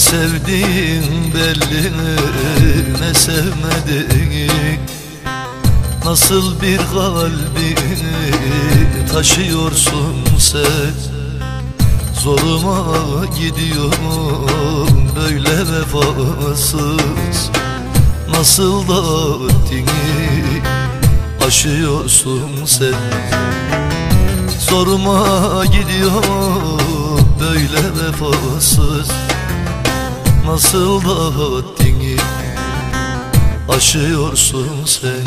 sevdiğin belli ne sevmediğin. Nasıl bir kalbi taşıyorsun sen? Zoruma gidiyor böyle vefasız. Nasıl da haddini aşıyorsun sen? Zoruma gidiyor böyle vefasız Nasıl da haddini aşıyorsun sen.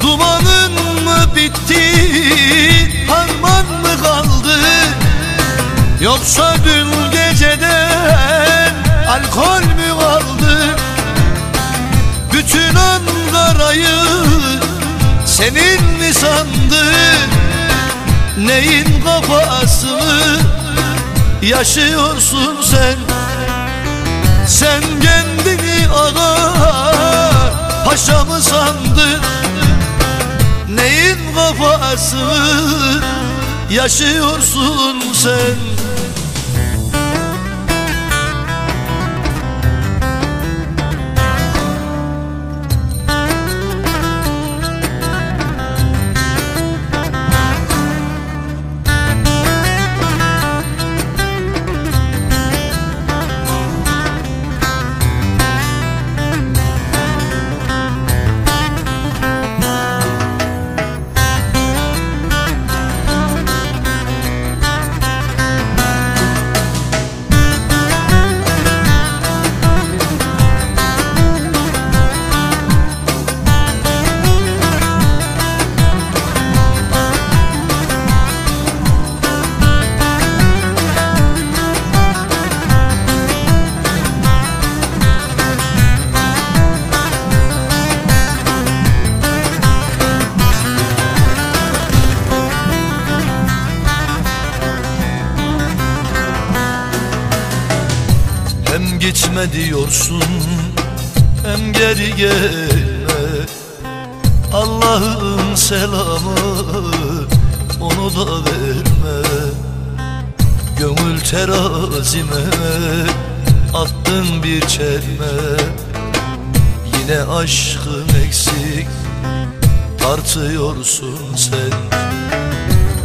Dumanın mı bitti? Harman mı kaldı? Yoksa dün geceden alkol mü kaldı senin mi sandın Neyin kafasını yaşıyorsun sen. Sen kendini ağa paşa mı sandın? Neyin kafasını yaşıyorsun sen Hem gitme diyorsun hem geri gelme Allah'ın selamı onu da verme. Gönül terazime attın bir çelme. Yine aşkın eksik tartıyorsun sen.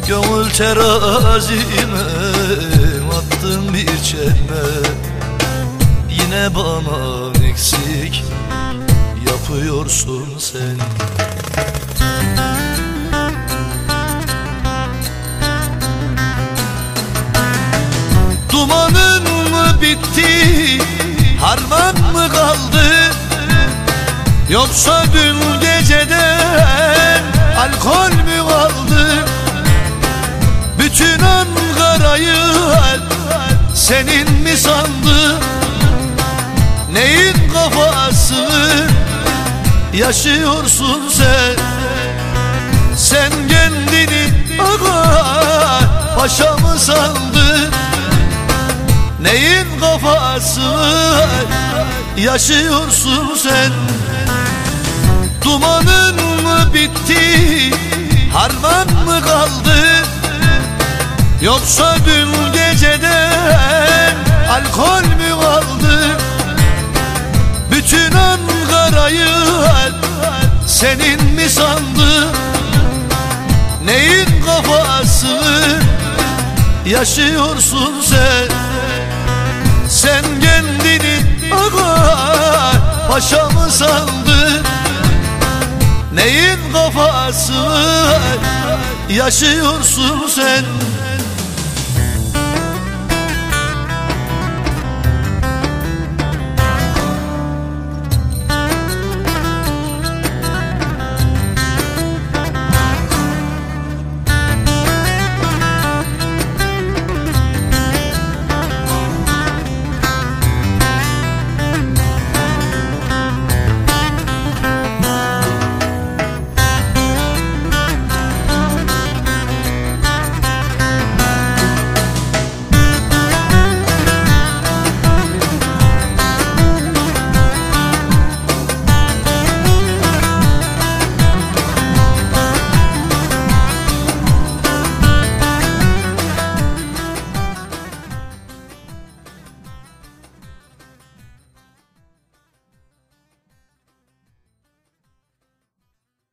Gönül terazime attın bir çelme Yine bana eksik yapıyorsun sen. Dumanın mı bitti harman mı kaldı? Yoksa dün geceden alkol mü kaldı? Bütün Ankara'yı senin mi sandı yaşıyorsun sen. Sen kendini ağa paşa mı sandın? Neyin kafasını yaşıyorsun sen. Dumanın mı bitti harman mı kaldı? Yoksa dün geceden alkol mü kaldı? Bütün Ankara'yı senin mi sandı Neyin kafasını yaşıyorsun sen. Sen kendini ağa paşa mı sandın? Neyin kafasını yaşıyorsun sen